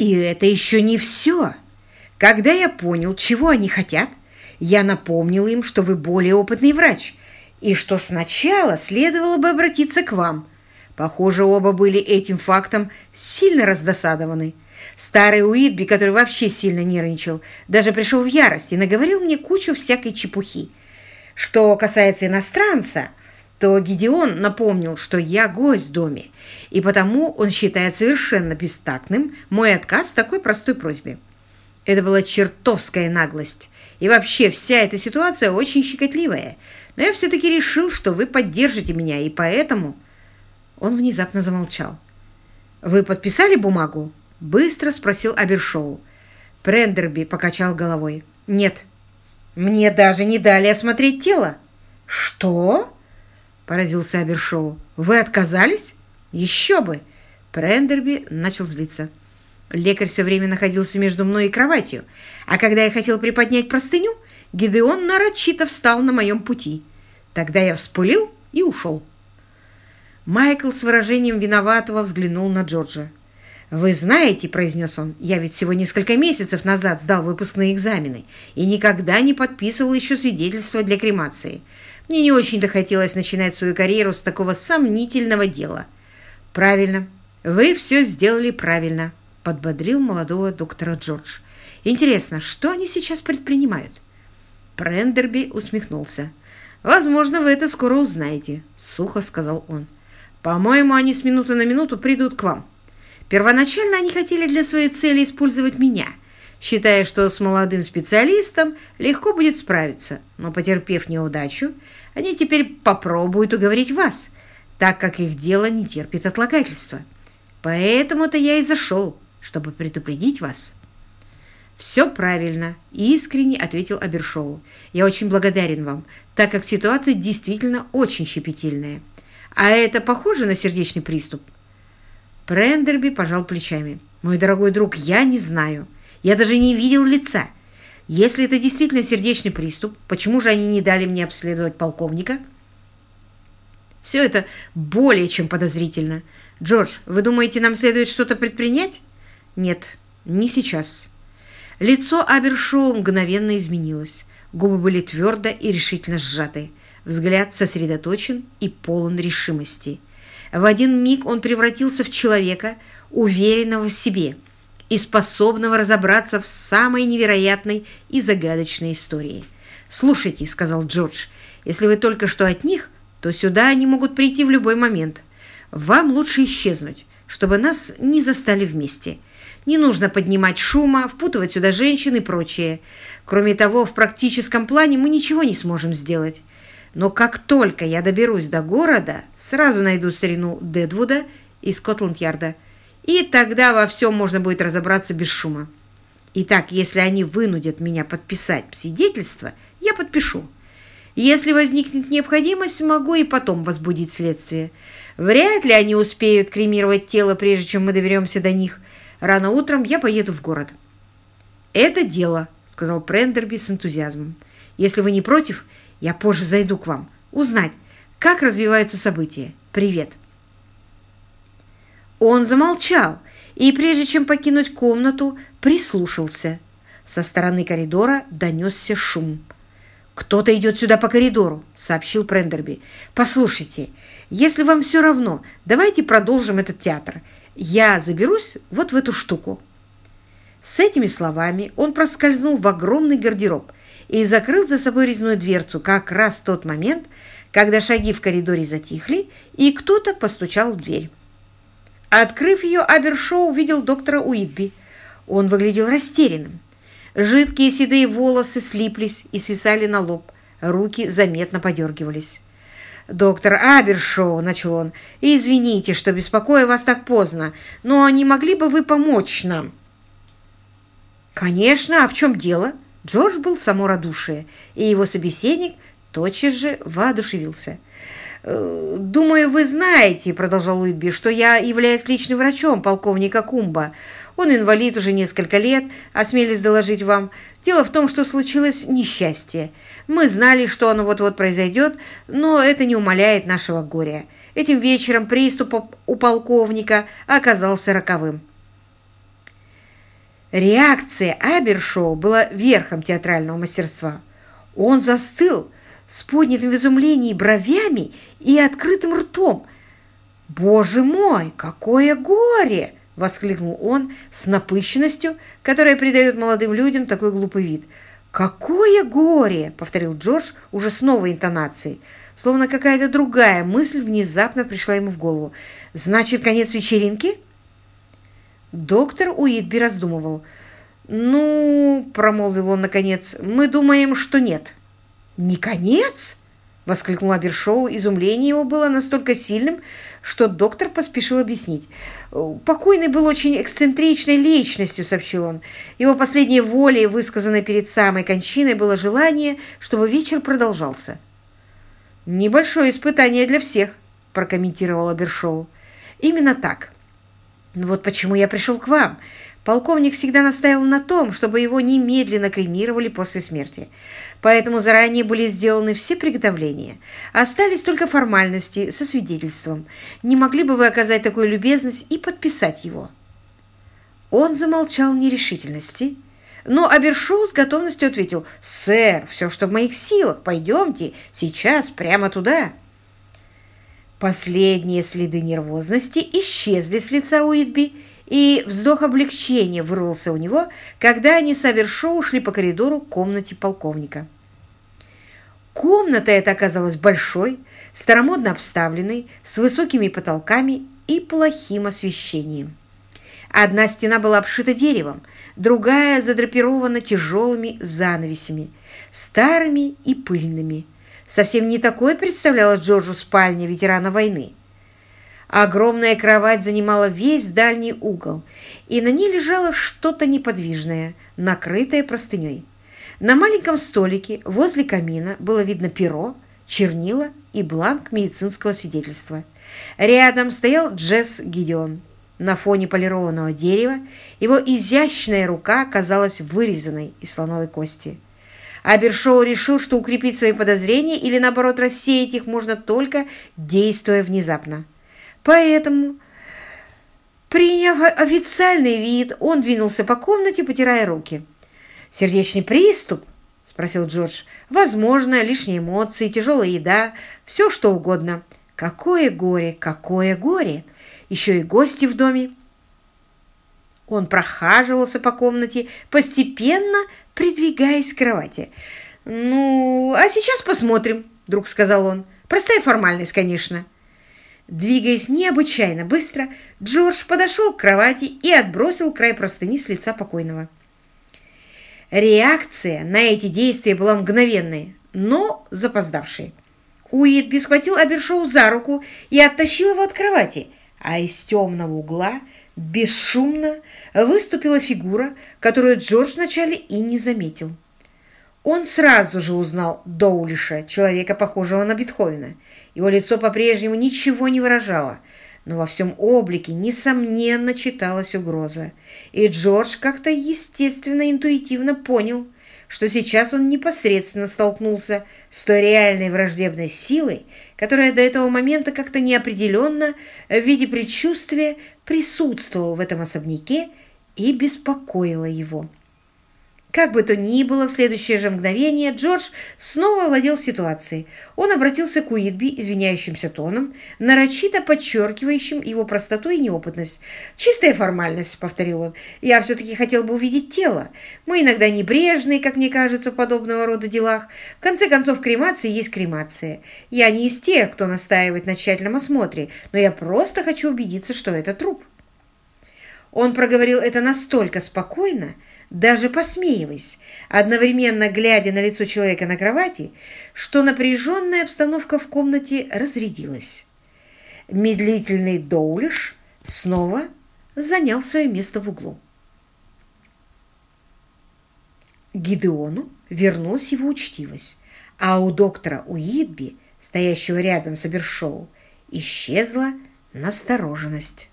И это еще не все. Когда я понял, чего они хотят, я напомнил им, что вы более опытный врач, и что сначала следовало бы обратиться к вам. Похоже, оба были этим фактом сильно раздосадованы. Старый Уитби, который вообще сильно нервничал, даже пришел в ярость и наговорил мне кучу всякой чепухи. Что касается иностранца, то Гидеон напомнил, что я гость в доме, и потому он считает совершенно бестактным мой отказ в такой простой просьбе. Это была чертовская наглость. И вообще вся эта ситуация очень щекотливая. Но я все-таки решил, что вы поддержите меня, и поэтому...» Он внезапно замолчал. «Вы подписали бумагу?» Быстро спросил Абершоу. Прендерби покачал головой. «Нет, мне даже не дали осмотреть тело». «Что?» Поразился Абершоу. «Вы отказались?» «Еще бы!» Прендерби начал злиться. Лекарь все время находился между мной и кроватью, а когда я хотел приподнять простыню, Гидеон нарочито встал на моем пути. Тогда я вспылил и ушел. Майкл с выражением виноватого взглянул на Джорджа. «Вы знаете, — произнес он, — я ведь всего несколько месяцев назад сдал выпускные экзамены и никогда не подписывал еще свидетельство для кремации. Мне не очень-то хотелось начинать свою карьеру с такого сомнительного дела. Правильно, вы все сделали правильно, подбодрил молодого доктора Джордж. Интересно, что они сейчас предпринимают? Прендерби усмехнулся. «Возможно, вы это скоро узнаете», — сухо сказал он. «По-моему, они с минуты на минуту придут к вам. Первоначально они хотели для своей цели использовать меня, считая, что с молодым специалистом легко будет справиться, но, потерпев неудачу, они теперь попробуют уговорить вас, так как их дело не терпит отлагательства. Поэтому-то я и зашел, чтобы предупредить вас». «Все правильно», — искренне ответил Абершоу. «Я очень благодарен вам, так как ситуация действительно очень щепетильная. А это похоже на сердечный приступ?» Прендерби пожал плечами. «Мой дорогой друг, я не знаю. Я даже не видел лица. Если это действительно сердечный приступ, почему же они не дали мне обследовать полковника? Все это более чем подозрительно. Джордж, вы думаете, нам следует что-то предпринять? Нет, не сейчас. Лицо Абершоу мгновенно изменилось. Губы были твердо и решительно сжаты. Взгляд сосредоточен и полон решимости. В один миг он превратился в человека, уверенного в себе – и способного разобраться в самой невероятной и загадочной истории. «Слушайте», — сказал Джордж, — «если вы только что от них, то сюда они могут прийти в любой момент. Вам лучше исчезнуть, чтобы нас не застали вместе. Не нужно поднимать шума, впутывать сюда женщин и прочее. Кроме того, в практическом плане мы ничего не сможем сделать. Но как только я доберусь до города, сразу найду старину Дедвуда из Скотланд-Ярда — и тогда во всем можно будет разобраться без шума. Итак, если они вынудят меня подписать свидетельство, я подпишу. Если возникнет необходимость, могу и потом возбудить следствие. Вряд ли они успеют кремировать тело, прежде чем мы доберемся до них. Рано утром я поеду в город. «Это дело», — сказал Прендерби с энтузиазмом. «Если вы не против, я позже зайду к вам. Узнать, как развиваются события. Привет». Он замолчал и, прежде чем покинуть комнату, прислушался. Со стороны коридора донесся шум. «Кто-то идет сюда по коридору», — сообщил Прендерби. «Послушайте, если вам все равно, давайте продолжим этот театр. Я заберусь вот в эту штуку». С этими словами он проскользнул в огромный гардероб и закрыл за собой резную дверцу как раз в тот момент, когда шаги в коридоре затихли, и кто-то постучал в дверь. Открыв ее, Абершоу увидел доктора Уитби. Он выглядел растерянным. Жидкие седые волосы слиплись и свисали на лоб. Руки заметно подергивались. «Доктор Абершоу», — начал он, — «извините, что беспокою вас так поздно, но не могли бы вы помочь нам?» «Конечно, а в чем дело?» Джордж был само радушие, и его собеседник тотчас же воодушевился. Э, «Думаю, вы знаете, — продолжал Уитби, — что я являюсь личным врачом полковника Кумба. Он инвалид уже несколько лет, осмелись доложить вам. Дело в том, что случилось несчастье. Мы знали, что оно вот-вот произойдет, но это не умаляет нашего горя. Этим вечером приступ у полковника оказался роковым. Реакция Абершоу была верхом театрального мастерства. Он застыл с поднятым в изумлении бровями и открытым ртом. «Боже мой, какое горе!» — воскликнул он с напыщенностью, которая придает молодым людям такой глупый вид. «Какое горе!» — повторил Джордж уже с новой интонацией, словно какая-то другая мысль внезапно пришла ему в голову. «Значит, конец вечеринки?» Доктор Уитби раздумывал. «Ну, — промолвил он наконец, — мы думаем, что нет». «Не конец?» — воскликнул Абершоу. Изумление его было настолько сильным, что доктор поспешил объяснить. «Покойный был очень эксцентричной личностью», — сообщил он. «Его последней волей, высказанной перед самой кончиной, было желание, чтобы вечер продолжался». «Небольшое испытание для всех», — прокомментировал Абершоу. «Именно так». Вот почему я пришел к вам. Полковник всегда настаивал на том, чтобы его немедленно кремировали после смерти. Поэтому заранее были сделаны все приготовления. Остались только формальности со свидетельством. Не могли бы вы оказать такую любезность и подписать его?» Он замолчал в нерешительности, но Абершоу с готовностью ответил, «Сэр, все, что в моих силах, пойдемте сейчас прямо туда». Последние следы нервозности исчезли с лица Уитби, и вздох облегчения вырвался у него, когда они с ушли по коридору к комнате полковника. Комната эта оказалась большой, старомодно обставленной, с высокими потолками и плохим освещением. Одна стена была обшита деревом, другая задрапирована тяжелыми занавесями, старыми и пыльными – Совсем не такой представляла Джорджу спальня ветерана войны. Огромная кровать занимала весь дальний угол, и на ней лежало что-то неподвижное, накрытое простыней. На маленьком столике возле камина было видно перо, чернила и бланк медицинского свидетельства. Рядом стоял Джесс Гидеон. На фоне полированного дерева его изящная рука казалась вырезанной из слоновой кости. Абершоу решил, что укрепить свои подозрения или, наоборот, рассеять их можно только действуя внезапно. Поэтому, приняв официальный вид, он двинулся по комнате, потирая руки. «Сердечный приступ?» – спросил Джордж. «Возможно, лишние эмоции, тяжелая еда, все что угодно. Какое горе, какое горе! Еще и гости в доме!» Он прохаживался по комнате, постепенно придвигаясь к кровати. «Ну, а сейчас посмотрим», — вдруг сказал он. «Простая формальность, конечно». Двигаясь необычайно быстро, Джордж подошел к кровати и отбросил край простыни с лица покойного. Реакция на эти действия была мгновенной, но запоздавшей. Уитби схватил Абершоу за руку и оттащил его от кровати, а из темного угла бесшумно выступила фигура, которую Джордж вначале и не заметил. Он сразу же узнал Доулиша, человека, похожего на Бетховена. Его лицо по-прежнему ничего не выражало, но во всем облике, несомненно, читалась угроза. И Джордж как-то естественно, интуитивно понял – что сейчас он непосредственно столкнулся с той реальной враждебной силой, которая до этого момента как-то неопределенно в виде предчувствия присутствовала в этом особняке и беспокоила его. Как бы то ни было, в следующее же мгновение Джордж снова овладел ситуацией. Он обратился к Уитби извиняющимся тоном, нарочито подчеркивающим его простоту и неопытность. «Чистая формальность», — повторил он. «Я все-таки хотел бы увидеть тело. Мы иногда небрежны, как мне кажется, в подобного рода делах. В конце концов, кремация есть кремация. Я не из тех, кто настаивает на тщательном осмотре, но я просто хочу убедиться, что это труп». Он проговорил это настолько спокойно, даже посмеиваясь, одновременно глядя на лицо человека на кровати, что напряженная обстановка в комнате разрядилась. Медлительный Доулиш снова занял свое место в углу. Гидеону вернулась его учтивость, а у доктора Уитби, стоящего рядом с Абершоу, исчезла настороженность.